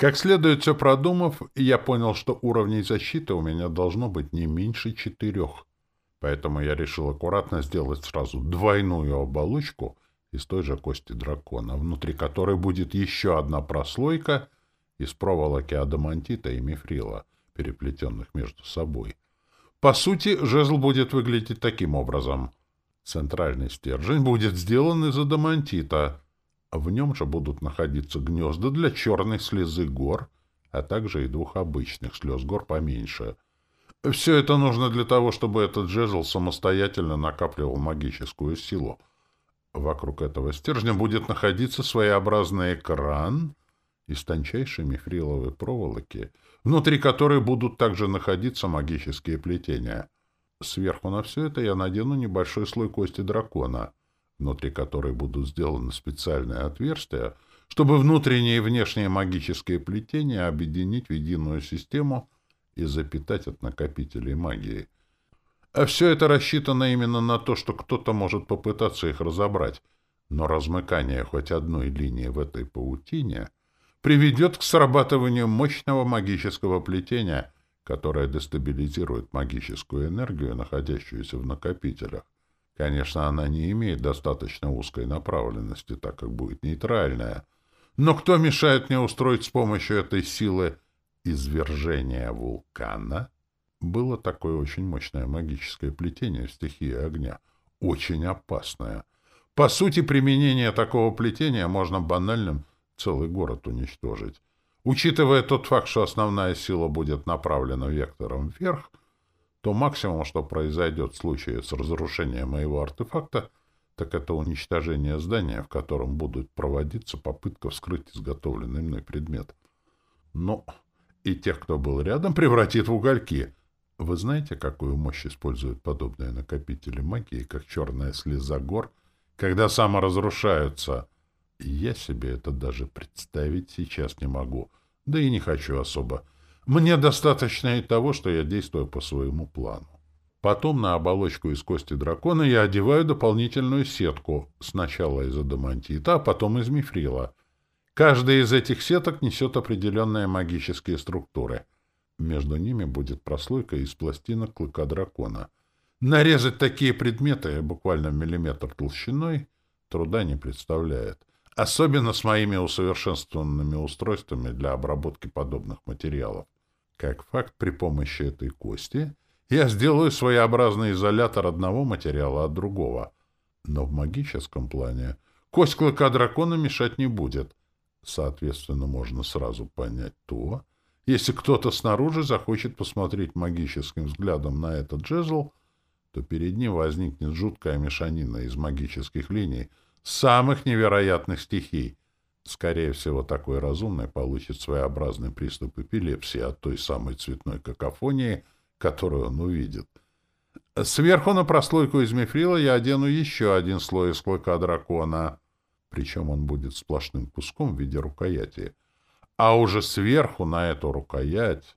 Как следует все продумав, я понял, что уровней защиты у меня должно быть не меньше четырех. Поэтому я решил аккуратно сделать сразу двойную оболочку из той же кости дракона, внутри которой будет еще одна прослойка из проволоки адамантита и мифрила, переплетенных между собой. По сути, жезл будет выглядеть таким образом. Центральный стержень будет сделан из адамантита. В нем же будут находиться гнезда для черной слезы гор, а также и двух обычных слез гор поменьше. Все это нужно для того, чтобы этот жезл самостоятельно накапливал магическую силу. Вокруг этого стержня будет находиться своеобразный экран из тончайшей мифриловой проволоки — внутри которой будут также находиться магические плетения. Сверху на все это я надену небольшой слой кости дракона, внутри которой будут сделаны специальные отверстия, чтобы внутренние и внешние магические плетения объединить в единую систему и запитать от накопителей магии. А все это рассчитано именно на то, что кто-то может попытаться их разобрать, но размыкание хоть одной линии в этой паутине — приведет к срабатыванию мощного магического плетения, которое дестабилизирует магическую энергию, находящуюся в накопителях. Конечно, она не имеет достаточно узкой направленности, так как будет нейтральная. Но кто мешает мне устроить с помощью этой силы извержение вулкана? Было такое очень мощное магическое плетение в стихии огня. Очень опасное. По сути, применение такого плетения можно банальным целый город уничтожить. Учитывая тот факт, что основная сила будет направлена вектором вверх, то максимум, что произойдет в случае с разрушением моего артефакта, так это уничтожение здания, в котором будут проводиться попытка вскрыть изготовленный мной предмет. Но и тех, кто был рядом, превратит в угольки. Вы знаете, какую мощь используют подобные накопители магии, как черная слеза гор, когда саморазрушаются — я себе это даже представить сейчас не могу. Да и не хочу особо. Мне достаточно и того, что я действую по своему плану. Потом на оболочку из кости дракона я одеваю дополнительную сетку, сначала из адамантита, а потом из мифрила. Каждая из этих сеток несет определенные магические структуры. Между ними будет прослойка из пластинок клыка дракона. Нарезать такие предметы буквально миллиметр толщиной труда не представляет особенно с моими усовершенствованными устройствами для обработки подобных материалов. Как факт, при помощи этой кости я сделаю своеобразный изолятор одного материала от другого. Но в магическом плане кость клыка дракона мешать не будет. Соответственно, можно сразу понять то, если кто-то снаружи захочет посмотреть магическим взглядом на этот джезл, то перед ним возникнет жуткая мешанина из магических линий — самых невероятных стихий. Скорее всего, такой разумный получит своеобразный приступ эпилепсии от той самой цветной какофонии, которую он увидит. Сверху на прослойку из мифрила я одену еще один слой из клыка дракона, причем он будет сплошным куском в виде рукояти. А уже сверху на эту рукоять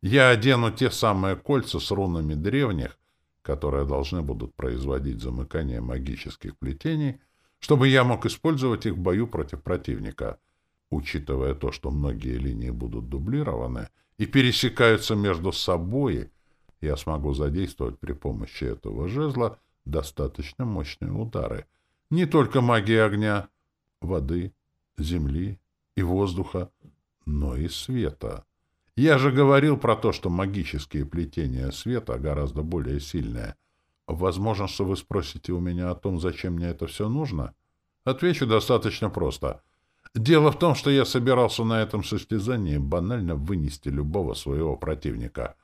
я одену те самые кольца с рунами древних, которые должны будут производить замыкание магических плетений — чтобы я мог использовать их в бою против противника. Учитывая то, что многие линии будут дублированы и пересекаются между собой, я смогу задействовать при помощи этого жезла достаточно мощные удары. Не только магии огня, воды, земли и воздуха, но и света. Я же говорил про то, что магические плетения света гораздо более сильные — Возможно, что вы спросите у меня о том, зачем мне это все нужно? Отвечу достаточно просто. Дело в том, что я собирался на этом состязании банально вынести любого своего противника.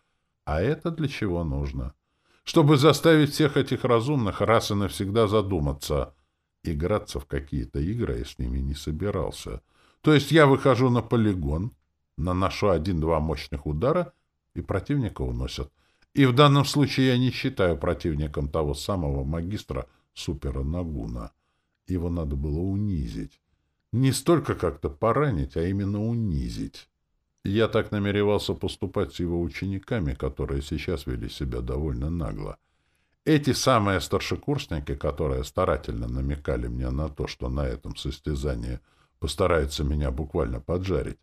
А это для чего нужно? Чтобы заставить всех этих разумных раз и навсегда задуматься. Играться в какие-то игры я с ними не собирался. То есть я выхожу на полигон, наношу один-два мощных удара, и противника уносят. И в данном случае я не считаю противником того самого магистра Супера Нагуна. Его надо было унизить. Не столько как-то поранить, а именно унизить. Я так намеревался поступать с его учениками, которые сейчас вели себя довольно нагло. Эти самые старшекурсники, которые старательно намекали мне на то, что на этом состязании постараются меня буквально поджарить,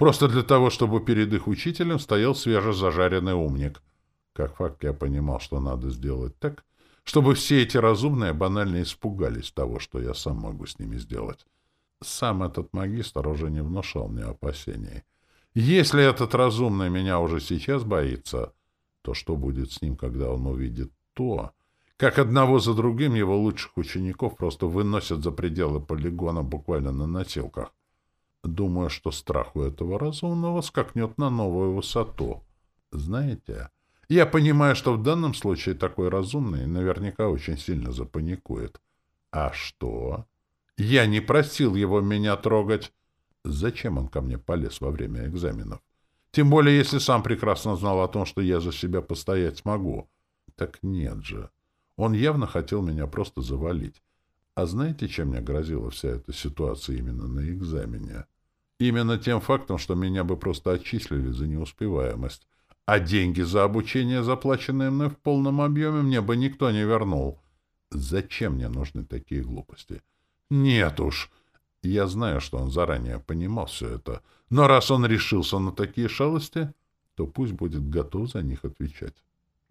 Просто для того, чтобы перед их учителем стоял свежезажаренный умник. Как факт, я понимал, что надо сделать так, чтобы все эти разумные банально испугались того, что я сам могу с ними сделать. Сам этот магистр уже не внушал мне опасений. Если этот разумный меня уже сейчас боится, то что будет с ним, когда он увидит то, как одного за другим его лучших учеников просто выносят за пределы полигона буквально на носилках? Думаю, что страх у этого разумного скакнет на новую высоту. Знаете, я понимаю, что в данном случае такой разумный наверняка очень сильно запаникует. А что? Я не просил его меня трогать. Зачем он ко мне полез во время экзаменов? Тем более, если сам прекрасно знал о том, что я за себя постоять смогу. Так нет же. Он явно хотел меня просто завалить. А знаете, чем мне грозила вся эта ситуация именно на экзамене? Именно тем фактом, что меня бы просто отчислили за неуспеваемость. А деньги за обучение, заплаченные мной в полном объеме, мне бы никто не вернул. Зачем мне нужны такие глупости? Нет уж. Я знаю, что он заранее понимал все это. Но раз он решился на такие шалости, то пусть будет готов за них отвечать.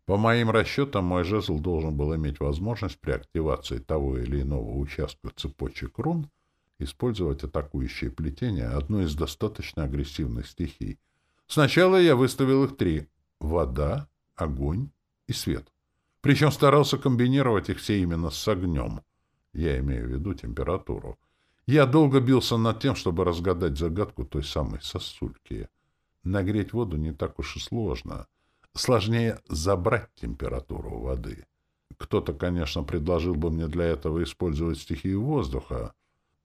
По моим расчетам, мой жезл должен был иметь возможность при активации того или иного участка цепочек рун использовать атакующее плетение одной из достаточно агрессивных стихий. Сначала я выставил их три — вода, огонь и свет. Причем старался комбинировать их все именно с огнем. Я имею в виду температуру. Я долго бился над тем, чтобы разгадать загадку той самой сосульки. Нагреть воду не так уж и сложно. Сложнее забрать температуру воды. Кто-то, конечно, предложил бы мне для этого использовать стихию воздуха,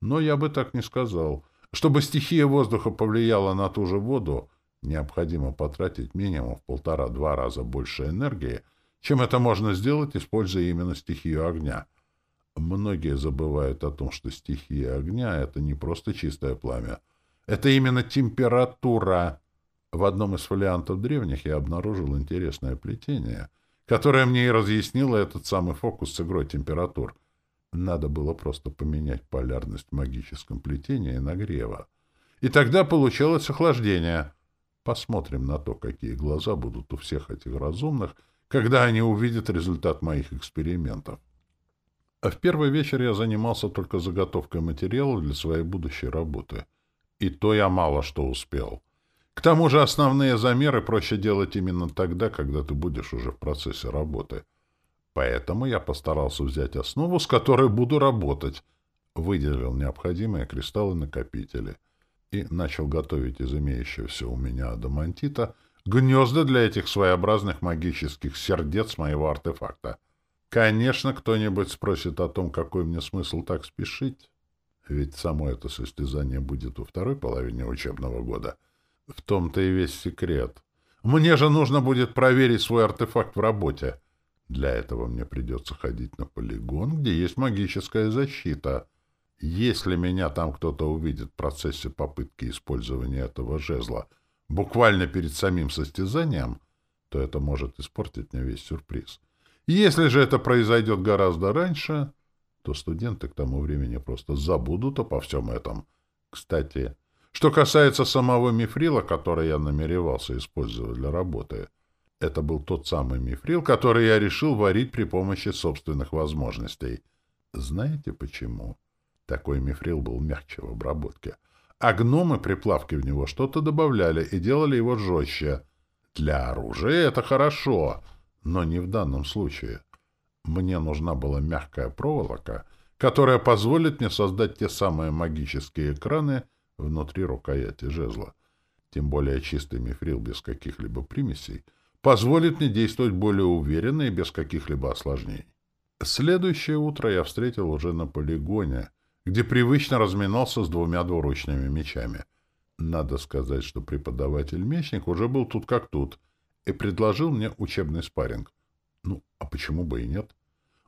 но я бы так не сказал. Чтобы стихия воздуха повлияла на ту же воду, необходимо потратить минимум в полтора-два раза больше энергии, чем это можно сделать, используя именно стихию огня — Многие забывают о том, что стихия огня — это не просто чистое пламя. Это именно температура. В одном из фолиантов древних я обнаружил интересное плетение, которое мне и разъяснило этот самый фокус с игрой температур. Надо было просто поменять полярность в магическом плетении нагрева. И тогда получалось охлаждение. Посмотрим на то, какие глаза будут у всех этих разумных, когда они увидят результат моих экспериментов. А в первый вечер я занимался только заготовкой материала для своей будущей работы. И то я мало что успел. К тому же основные замеры проще делать именно тогда, когда ты будешь уже в процессе работы. Поэтому я постарался взять основу, с которой буду работать. Выделил необходимые кристаллы-накопители и начал готовить из имеющегося у меня адамантита гнезда для этих своеобразных магических сердец моего артефакта. Конечно, кто-нибудь спросит о том, какой мне смысл так спешить. Ведь само это состязание будет во второй половине учебного года. В том-то и весь секрет. Мне же нужно будет проверить свой артефакт в работе. Для этого мне придется ходить на полигон, где есть магическая защита. Если меня там кто-то увидит в процессе попытки использования этого жезла буквально перед самим состязанием, то это может испортить мне весь сюрприз. Если же это произойдет гораздо раньше, то студенты к тому времени просто забудут обо всем этом. Кстати, что касается самого мифрила, который я намеревался использовать для работы, это был тот самый мифрил, который я решил варить при помощи собственных возможностей. Знаете почему? Такой мифрил был мягче в обработке. А гномы при плавке в него что-то добавляли и делали его жестче. Для оружия это хорошо — но не в данном случае. Мне нужна была мягкая проволока, которая позволит мне создать те самые магические экраны внутри рукояти жезла. Тем более чистый мифрил без каких-либо примесей позволит мне действовать более уверенно и без каких-либо осложнений. Следующее утро я встретил уже на полигоне, где привычно разминался с двумя двуручными мечами. Надо сказать, что преподаватель-мечник уже был тут как тут — и предложил мне учебный спарринг. Ну, а почему бы и нет?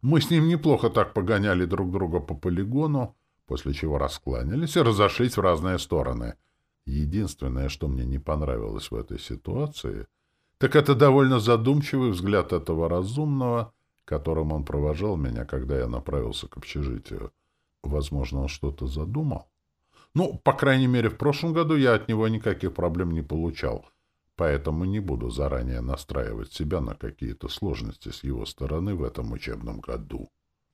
Мы с ним неплохо так погоняли друг друга по полигону, после чего раскланялись и разошлись в разные стороны. Единственное, что мне не понравилось в этой ситуации, так это довольно задумчивый взгляд этого разумного, которым он провожал меня, когда я направился к общежитию. Возможно, он что-то задумал. Ну, по крайней мере, в прошлом году я от него никаких проблем не получал, поэтому не буду заранее настраивать себя на какие-то сложности с его стороны в этом учебном году.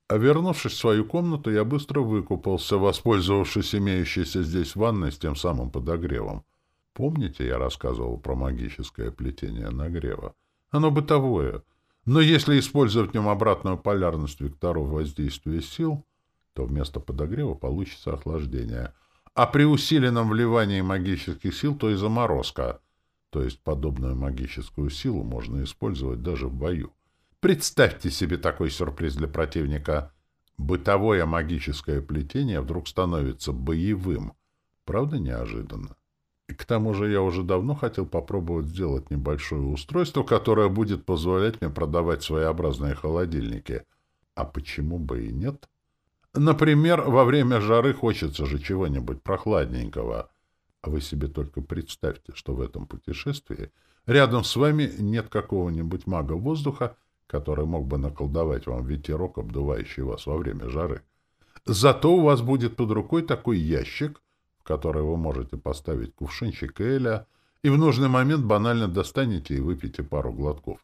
А вернувшись в свою комнату, я быстро выкупался, воспользовавшись имеющейся здесь ванной с тем самым подогревом. Помните, я рассказывал про магическое плетение нагрева? Оно бытовое. Но если использовать в нем обратную полярность векторов воздействия сил, то вместо подогрева получится охлаждение — а при усиленном вливании магических сил, то и заморозка. То есть подобную магическую силу можно использовать даже в бою. Представьте себе такой сюрприз для противника. Бытовое магическое плетение вдруг становится боевым. Правда, неожиданно? И к тому же я уже давно хотел попробовать сделать небольшое устройство, которое будет позволять мне продавать своеобразные холодильники. А почему бы и нет? Например, во время жары хочется же чего-нибудь прохладненького. А вы себе только представьте, что в этом путешествии рядом с вами нет какого-нибудь мага воздуха, который мог бы наколдовать вам ветерок, обдувающий вас во время жары. Зато у вас будет под рукой такой ящик, в который вы можете поставить кувшинчик эля, и в нужный момент банально достанете и выпьете пару глотков.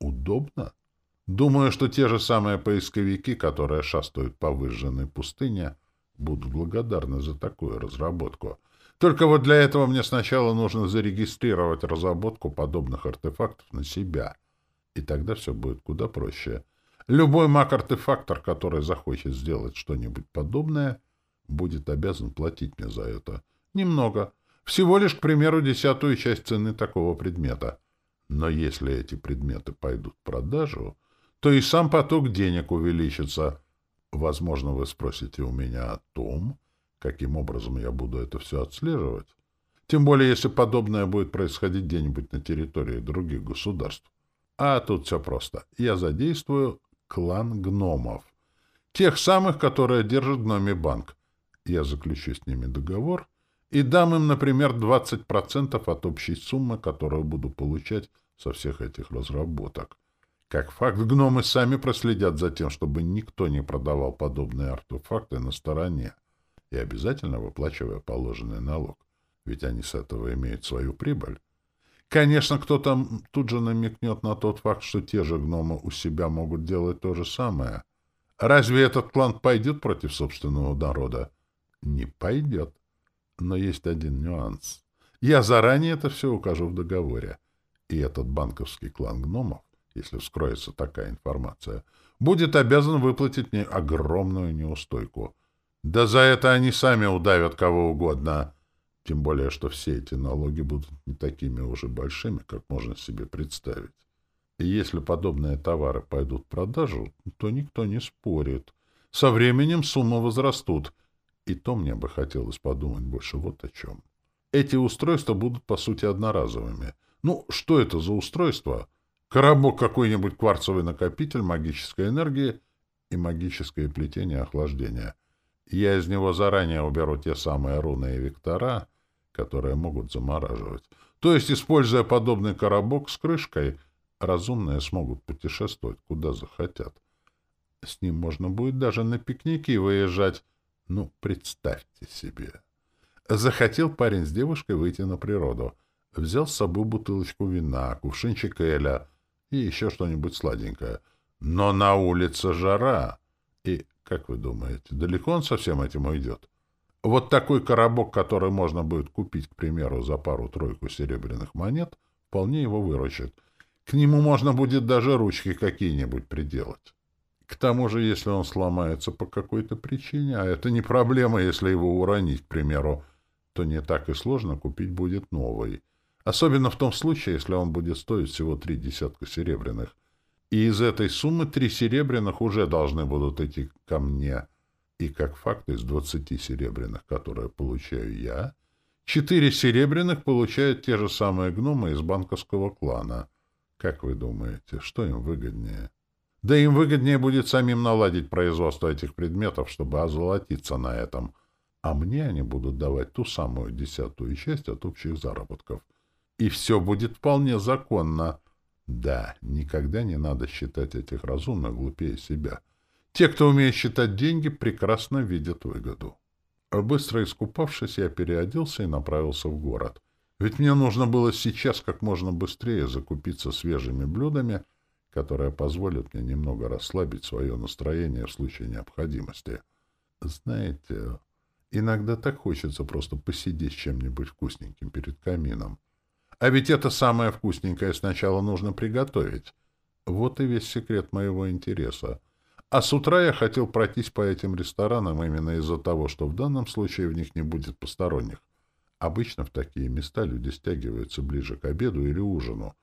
Удобно? Думаю, что те же самые поисковики, которые шастают по выжженной пустыне, будут благодарны за такую разработку. Только вот для этого мне сначала нужно зарегистрировать разработку подобных артефактов на себя. И тогда все будет куда проще. Любой маг-артефактор, который захочет сделать что-нибудь подобное, будет обязан платить мне за это. Немного. Всего лишь, к примеру, десятую часть цены такого предмета. Но если эти предметы пойдут в продажу, то и сам поток денег увеличится. Возможно, вы спросите у меня о том, каким образом я буду это все отслеживать. Тем более, если подобное будет происходить где-нибудь на территории других государств. А тут все просто. Я задействую клан гномов. Тех самых, которые держат гноми банк. Я заключу с ними договор и дам им, например, 20% от общей суммы, которую буду получать со всех этих разработок. Как факт, гномы сами проследят за тем, чтобы никто не продавал подобные артефакты на стороне, и обязательно выплачивая положенный налог, ведь они с этого имеют свою прибыль. Конечно, кто-то тут же намекнет на тот факт, что те же гномы у себя могут делать то же самое. Разве этот клан пойдет против собственного народа? Не пойдет. Но есть один нюанс. Я заранее это все укажу в договоре. И этот банковский клан гномов если вскроется такая информация, будет обязан выплатить мне огромную неустойку. Да за это они сами удавят кого угодно. Тем более, что все эти налоги будут не такими уже большими, как можно себе представить. И если подобные товары пойдут в продажу, то никто не спорит. Со временем суммы возрастут. И то мне бы хотелось подумать больше вот о чем. Эти устройства будут, по сути, одноразовыми. Ну, что это за устройство? Коробок какой-нибудь кварцевый накопитель магической энергии и магическое плетение охлаждения. Я из него заранее уберу те самые руны и вектора, которые могут замораживать. То есть, используя подобный коробок с крышкой, разумные смогут путешествовать куда захотят. С ним можно будет даже на пикники выезжать. Ну, представьте себе. Захотел парень с девушкой выйти на природу. Взял с собой бутылочку вина, кувшинчик эля — и еще что-нибудь сладенькое. Но на улице жара. И, как вы думаете, далеко он со всем этим уйдет? Вот такой коробок, который можно будет купить, к примеру, за пару-тройку серебряных монет, вполне его выручит. К нему можно будет даже ручки какие-нибудь приделать. К тому же, если он сломается по какой-то причине, а это не проблема, если его уронить, к примеру, то не так и сложно купить будет новый. Особенно в том случае, если он будет стоить всего три десятка серебряных. И из этой суммы три серебряных уже должны будут идти ко мне. И как факт из двадцати серебряных, которые получаю я, четыре серебряных получают те же самые гномы из банковского клана. Как вы думаете, что им выгоднее? Да им выгоднее будет самим наладить производство этих предметов, чтобы озолотиться на этом. А мне они будут давать ту самую десятую часть от общих заработков — и все будет вполне законно. Да, никогда не надо считать этих разумных глупее себя. Те, кто умеет считать деньги, прекрасно видят выгоду. Быстро искупавшись, я переоделся и направился в город. Ведь мне нужно было сейчас как можно быстрее закупиться свежими блюдами, которые позволят мне немного расслабить свое настроение в случае необходимости. Знаете, иногда так хочется просто посидеть с чем-нибудь вкусненьким перед камином. А ведь это самое вкусненькое сначала нужно приготовить. Вот и весь секрет моего интереса. А с утра я хотел пройтись по этим ресторанам именно из-за того, что в данном случае в них не будет посторонних. Обычно в такие места люди стягиваются ближе к обеду или ужину.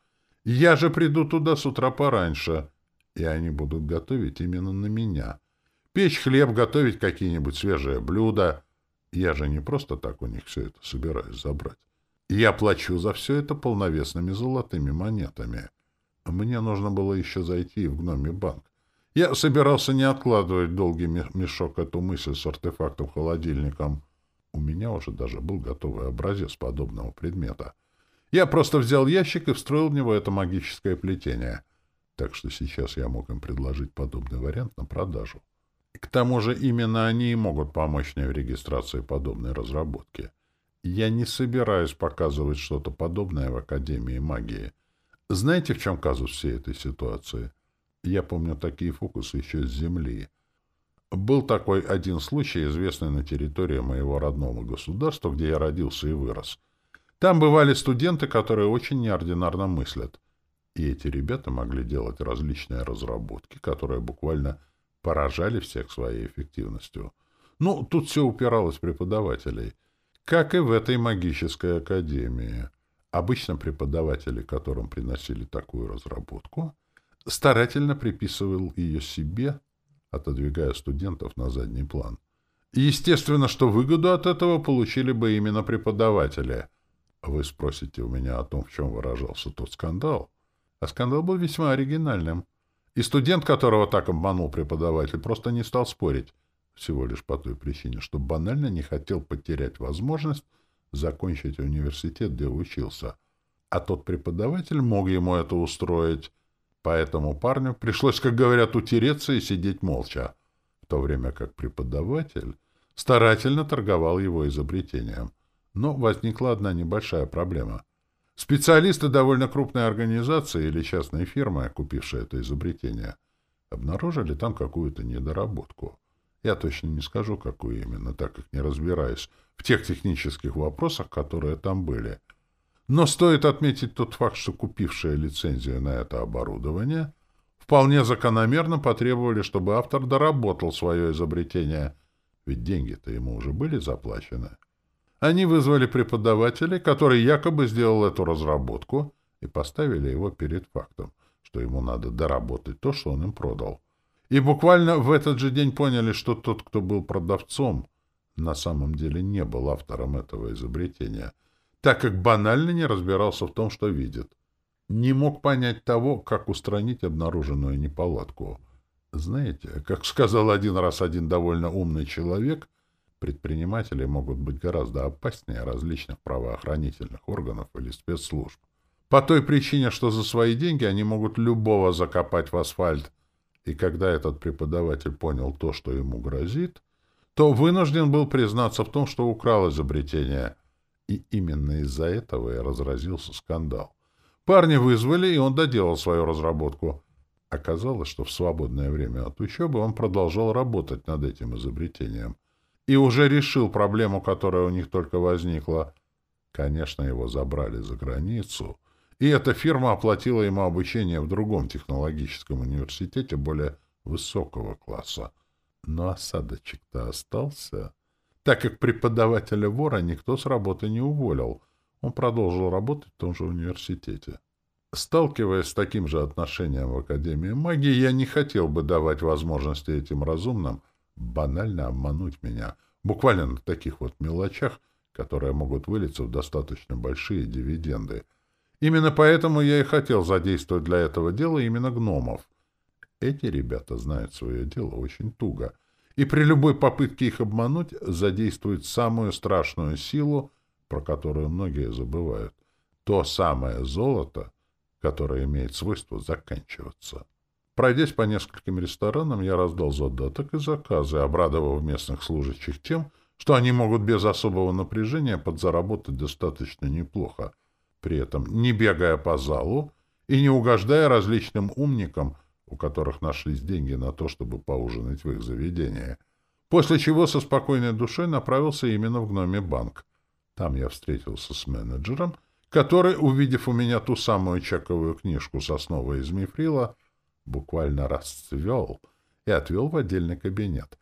Я же приду туда с утра пораньше, и они будут готовить именно на меня. Печь хлеб, готовить какие-нибудь свежие блюда. Я же не просто так у них все это собираюсь забрать. Я плачу за все это полновесными золотыми монетами. Мне нужно было еще зайти в гномий банк. Я собирался не откладывать долгий мешок эту мысль с артефактом-холодильником. У меня уже даже был готовый образец подобного предмета. Я просто взял ящик и встроил в него это магическое плетение. Так что сейчас я мог им предложить подобный вариант на продажу. К тому же именно они и могут помочь мне в регистрации подобной разработки. Я не собираюсь показывать что-то подобное в Академии магии. Знаете, в чем казус всей этой ситуации? Я помню такие фокусы еще с Земли. Был такой один случай, известный на территории моего родного государства, где я родился и вырос. Там бывали студенты, которые очень неординарно мыслят. И эти ребята могли делать различные разработки, которые буквально поражали всех своей эффективностью. Ну, тут все упиралось преподавателей. Как и в этой магической академии. Обычно преподаватели, которым приносили такую разработку, старательно приписывал ее себе, отодвигая студентов на задний план. Естественно, что выгоду от этого получили бы именно преподаватели. Вы спросите у меня о том, в чем выражался тот скандал. А скандал был весьма оригинальным. И студент, которого так обманул преподаватель, просто не стал спорить, всего лишь по той причине, что банально не хотел потерять возможность закончить университет, где учился. А тот преподаватель мог ему это устроить, Поэтому парню пришлось, как говорят, утереться и сидеть молча, в то время как преподаватель старательно торговал его изобретением. Но возникла одна небольшая проблема. Специалисты довольно крупной организации или частной фирмы, купившие это изобретение, обнаружили там какую-то недоработку. Я точно не скажу, какую именно, так как не разбираюсь в тех технических вопросах, которые там были — но стоит отметить тот факт, что купившие лицензию на это оборудование вполне закономерно потребовали, чтобы автор доработал свое изобретение, ведь деньги-то ему уже были заплачены. Они вызвали преподавателя, который якобы сделал эту разработку, и поставили его перед фактом, что ему надо доработать то, что он им продал. И буквально в этот же день поняли, что тот, кто был продавцом, на самом деле не был автором этого изобретения — так как банально не разбирался в том, что видит. Не мог понять того, как устранить обнаруженную неполадку. Знаете, как сказал один раз один довольно умный человек, предприниматели могут быть гораздо опаснее различных правоохранительных органов или спецслужб. По той причине, что за свои деньги они могут любого закопать в асфальт. И когда этот преподаватель понял то, что ему грозит, то вынужден был признаться в том, что украл изобретение – и именно из-за этого и разразился скандал. Парня вызвали, и он доделал свою разработку. Оказалось, что в свободное время от учебы он продолжал работать над этим изобретением. И уже решил проблему, которая у них только возникла. Конечно, его забрали за границу, и эта фирма оплатила ему обучение в другом технологическом университете более высокого класса. Но осадочек-то остался так как преподавателя вора никто с работы не уволил. Он продолжил работать в том же университете. Сталкиваясь с таким же отношением в Академии магии, я не хотел бы давать возможности этим разумным банально обмануть меня, буквально на таких вот мелочах, которые могут вылиться в достаточно большие дивиденды. Именно поэтому я и хотел задействовать для этого дела именно гномов. Эти ребята знают свое дело очень туго — и при любой попытке их обмануть задействует самую страшную силу, про которую многие забывают. То самое золото, которое имеет свойство заканчиваться. Пройдясь по нескольким ресторанам, я раздал задаток и заказы, обрадовав местных служащих тем, что они могут без особого напряжения подзаработать достаточно неплохо, при этом не бегая по залу и не угождая различным умникам, у которых нашлись деньги на то, чтобы поужинать в их заведении. После чего со спокойной душой направился именно в гноме банк. Там я встретился с менеджером, который, увидев у меня ту самую чековую книжку сосновой из мифрила, буквально расцвел и отвел в отдельный кабинет.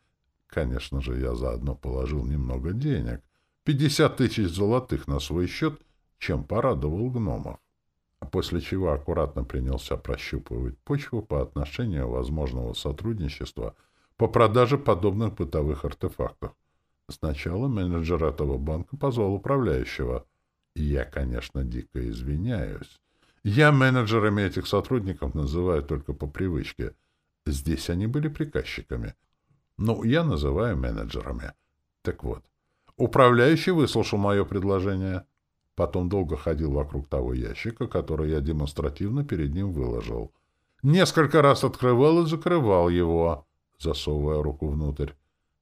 Конечно же, я заодно положил немного денег, 50 тысяч золотых на свой счет, чем порадовал гномов. После чего аккуратно принялся прощупывать почву по отношению возможного сотрудничества по продаже подобных бытовых артефактов. Сначала менеджер этого банка позвал управляющего. И я, конечно, дико извиняюсь. Я менеджерами этих сотрудников называю только по привычке. Здесь они были приказчиками — ну, я называю менеджерами. Так вот, управляющий выслушал мое предложение. Потом долго ходил вокруг того ящика, который я демонстративно перед ним выложил. Несколько раз открывал и закрывал его, засовывая руку внутрь.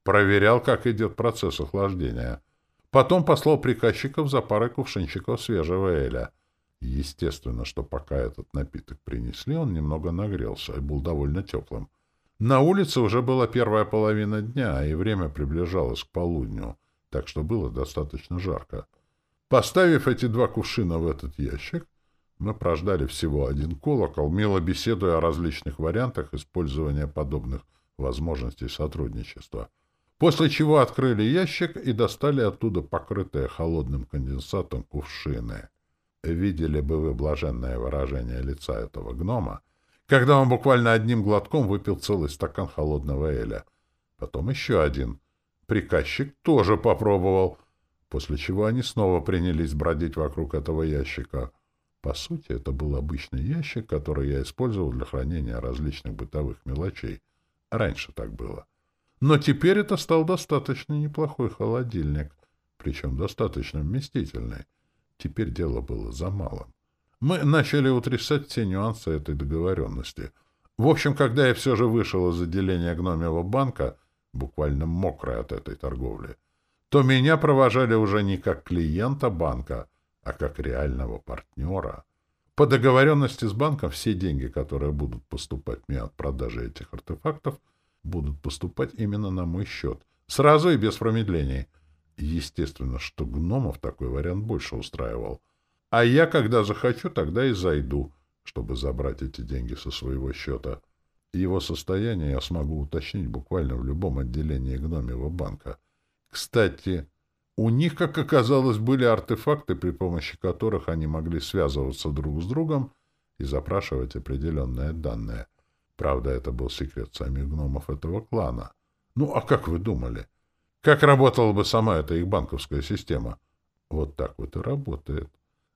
Проверял, как идет процесс охлаждения. Потом послал приказчиков за парой кувшинчиков свежего эля. Естественно, что пока этот напиток принесли, он немного нагрелся и был довольно теплым. На улице уже была первая половина дня, и время приближалось к полудню, так что было достаточно жарко. Поставив эти два кувшина в этот ящик, мы прождали всего один колокол, мило беседуя о различных вариантах использования подобных возможностей сотрудничества. После чего открыли ящик и достали оттуда покрытые холодным конденсатом кувшины. Видели бы вы блаженное выражение лица этого гнома, когда он буквально одним глотком выпил целый стакан холодного эля. Потом еще один. Приказчик тоже попробовал, после чего они снова принялись бродить вокруг этого ящика. По сути, это был обычный ящик, который я использовал для хранения различных бытовых мелочей. Раньше так было. Но теперь это стал достаточно неплохой холодильник, причем достаточно вместительный. Теперь дело было за малым. Мы начали утрясать все нюансы этой договоренности. В общем, когда я все же вышел из отделения гномевого банка, буквально мокрый от этой торговли, то меня провожали уже не как клиента банка, а как реального партнера. По договоренности с банком все деньги, которые будут поступать мне от продажи этих артефактов, будут поступать именно на мой счет. Сразу и без промедлений. Естественно, что гномов такой вариант больше устраивал. А я, когда захочу, тогда и зайду, чтобы забрать эти деньги со своего счета. Его состояние я смогу уточнить буквально в любом отделении гномевого банка. Кстати, у них, как оказалось, были артефакты, при помощи которых они могли связываться друг с другом и запрашивать определенные данные. Правда, это был секрет самих гномов этого клана. Ну, а как вы думали? Как работала бы сама эта их банковская система? Вот так вот и работает.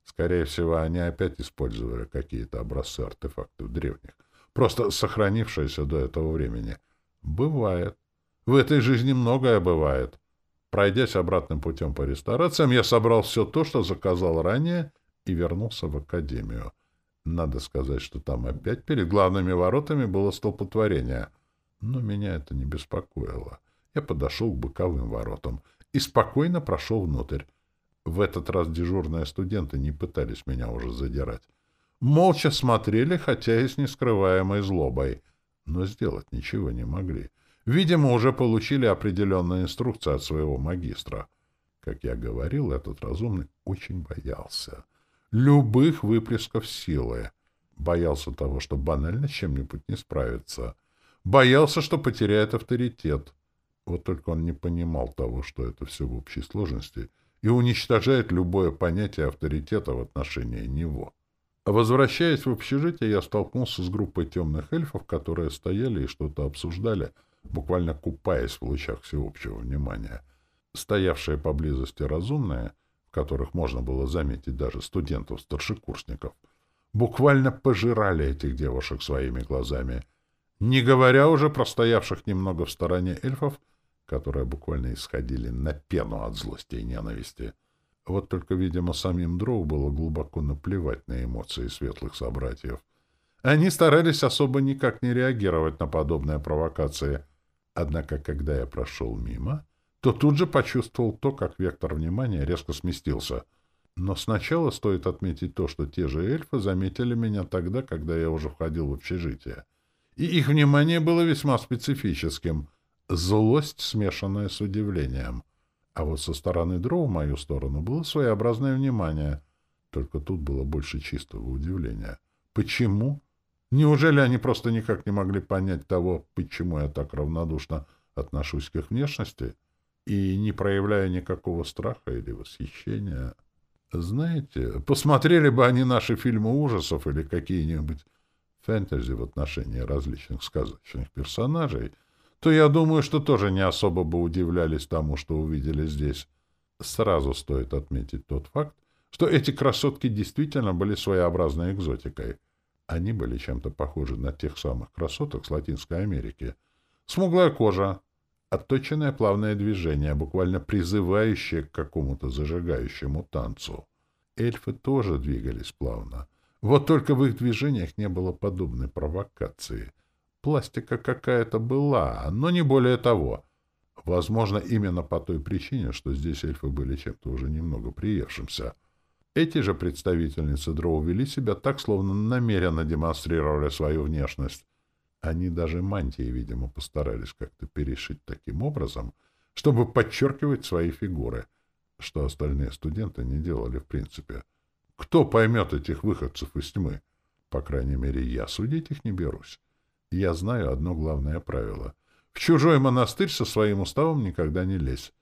Скорее всего, они опять использовали какие-то образцы артефактов древних, просто сохранившиеся до этого времени. Бывает. В этой жизни многое бывает. Пройдясь обратным путем по ресторациям, я собрал все то, что заказал ранее, и вернулся в академию. Надо сказать, что там опять перед главными воротами было столпотворение. Но меня это не беспокоило. Я подошел к боковым воротам и спокойно прошел внутрь. В этот раз дежурные студенты не пытались меня уже задирать. Молча смотрели, хотя и с нескрываемой злобой, но сделать ничего не могли. Видимо, уже получили определенные инструкции от своего магистра. Как я говорил, этот разумный очень боялся. Любых выплесков силы. Боялся того, что банально чем-нибудь не справится. Боялся, что потеряет авторитет. Вот только он не понимал того, что это все в общей сложности — и уничтожает любое понятие авторитета в отношении него. Возвращаясь в общежитие, я столкнулся с группой темных эльфов, которые стояли и что-то обсуждали, буквально купаясь в лучах всеобщего внимания. Стоявшие поблизости разумные, в которых можно было заметить даже студентов-старшекурсников, буквально пожирали этих девушек своими глазами, не говоря уже про стоявших немного в стороне эльфов, которые буквально исходили на пену от злости и ненависти. Вот только, видимо, самим Дроу было глубоко наплевать на эмоции светлых собратьев. Они старались особо никак не реагировать на подобные провокации. Однако, когда я прошел мимо, то тут же почувствовал то, как вектор внимания резко сместился. Но сначала стоит отметить то, что те же эльфы заметили меня тогда, когда я уже входил в общежитие. И их внимание было весьма специфическим. Злость, смешанная с удивлением. А вот со стороны дроу в мою сторону было своеобразное внимание. Только тут было больше чистого удивления. Почему? Неужели они просто никак не могли понять того, почему я так равнодушно отношусь к их внешности и не проявляя никакого страха или восхищения? Знаете, посмотрели бы они наши фильмы ужасов или какие-нибудь фэнтези в отношении различных сказочных персонажей, то я думаю, что тоже не особо бы удивлялись тому, что увидели здесь. Сразу стоит отметить тот факт, что эти красотки действительно были своеобразной экзотикой. Они были чем-то похожи на тех самых красоток с Латинской Америки. Смуглая кожа, отточенное плавное движение, буквально призывающее к какому-то зажигающему танцу. Эльфы тоже двигались плавно. Вот только в их движениях не было подобной провокации. Пластика какая-то была, но не более того. Возможно, именно по той причине, что здесь эльфы были чем-то уже немного приевшимся. Эти же представительницы дроу вели себя так, словно намеренно демонстрировали свою внешность. Они даже мантии, видимо, постарались как-то перешить таким образом, чтобы подчеркивать свои фигуры, что остальные студенты не делали в принципе. Кто поймет этих выходцев из тьмы? По крайней мере, я судить их не берусь. Я знаю одно главное правило. В чужой монастырь со своим уставом никогда не лезь.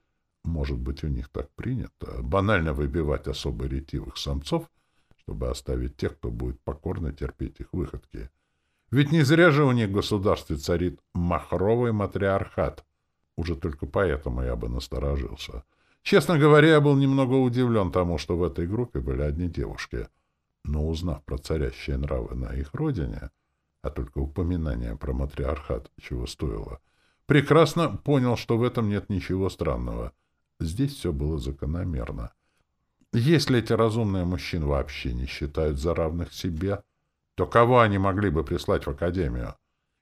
Может быть, у них так принято, банально выбивать особо ретивых самцов, чтобы оставить тех, кто будет покорно терпеть их выходки. Ведь не зря же у них в государстве царит махровый матриархат. Уже только поэтому я бы насторожился. Честно говоря, я был немного удивлен тому, что в этой группе были одни девушки. Но узнав про царящие нравы на их родине, а только упоминание про матриархат чего стоило, прекрасно понял, что в этом нет ничего странного. Здесь все было закономерно. Если эти разумные мужчин вообще не считают за равных себе, то кого они могли бы прислать в академию?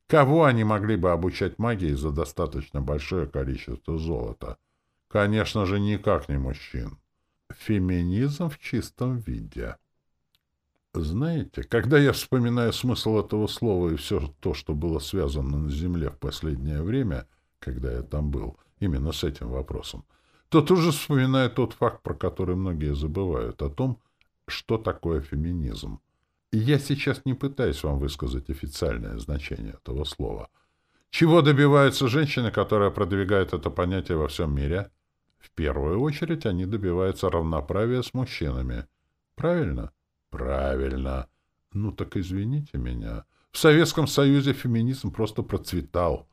Кого они могли бы обучать магии за достаточно большое количество золота? Конечно же, никак не мужчин. Феминизм в чистом виде. Знаете, когда я вспоминаю смысл этого слова и все то, что было связано на Земле в последнее время, когда я там был, именно с этим вопросом, то тут же вспоминаю тот факт, про который многие забывают, о том, что такое феминизм. И я сейчас не пытаюсь вам высказать официальное значение этого слова. Чего добиваются женщины, которые продвигают это понятие во всем мире? В первую очередь они добиваются равноправия с мужчинами. Правильно? Правильно. Ну так извините меня. В Советском Союзе феминизм просто процветал.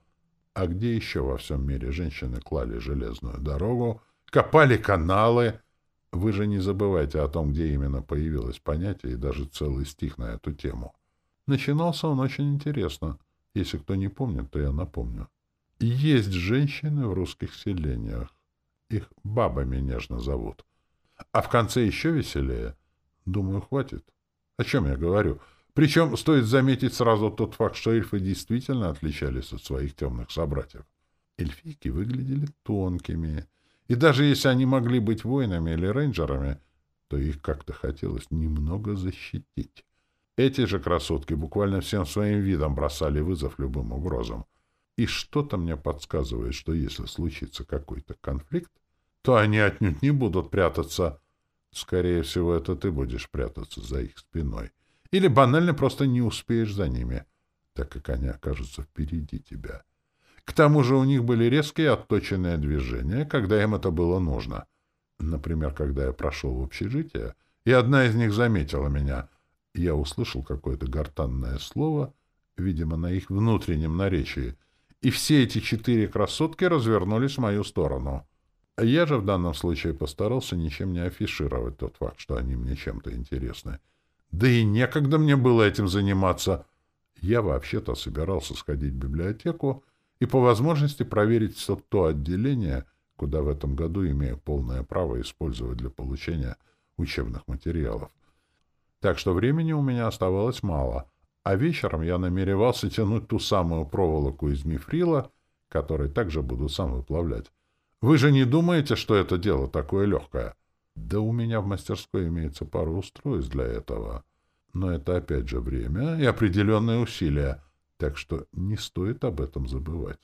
А где еще во всем мире женщины клали железную дорогу, копали каналы? Вы же не забывайте о том, где именно появилось понятие и даже целый стих на эту тему. Начинался он очень интересно. Если кто не помнит, то я напомню. Есть женщины в русских селениях. Их бабами нежно зовут. А в конце еще веселее. Думаю, хватит. О чем я говорю? Причем стоит заметить сразу тот факт, что эльфы действительно отличались от своих темных собратьев. Эльфийки выглядели тонкими, и даже если они могли быть воинами или рейнджерами, то их как-то хотелось немного защитить. Эти же красотки буквально всем своим видом бросали вызов любым угрозам. И что-то мне подсказывает, что если случится какой-то конфликт, то они отнюдь не будут прятаться. Скорее всего, это ты будешь прятаться за их спиной. Или банально просто не успеешь за ними, так как они окажутся впереди тебя. К тому же у них были резкие отточенные движения, когда им это было нужно. Например, когда я прошел в общежитие, и одна из них заметила меня. Я услышал какое-то гортанное слово, видимо, на их внутреннем наречии, и все эти четыре красотки развернулись в мою сторону. Я же в данном случае постарался ничем не афишировать тот факт, что они мне чем-то интересны. Да и некогда мне было этим заниматься. Я вообще-то собирался сходить в библиотеку и по возможности проверить все то отделение, куда в этом году имею полное право использовать для получения учебных материалов. Так что времени у меня оставалось мало, а вечером я намеревался тянуть ту самую проволоку из мифрила, которой также буду сам выплавлять. Вы же не думаете, что это дело такое легкое? Да у меня в мастерской имеется пара устройств для этого. Но это опять же время и определенные усилия, так что не стоит об этом забывать.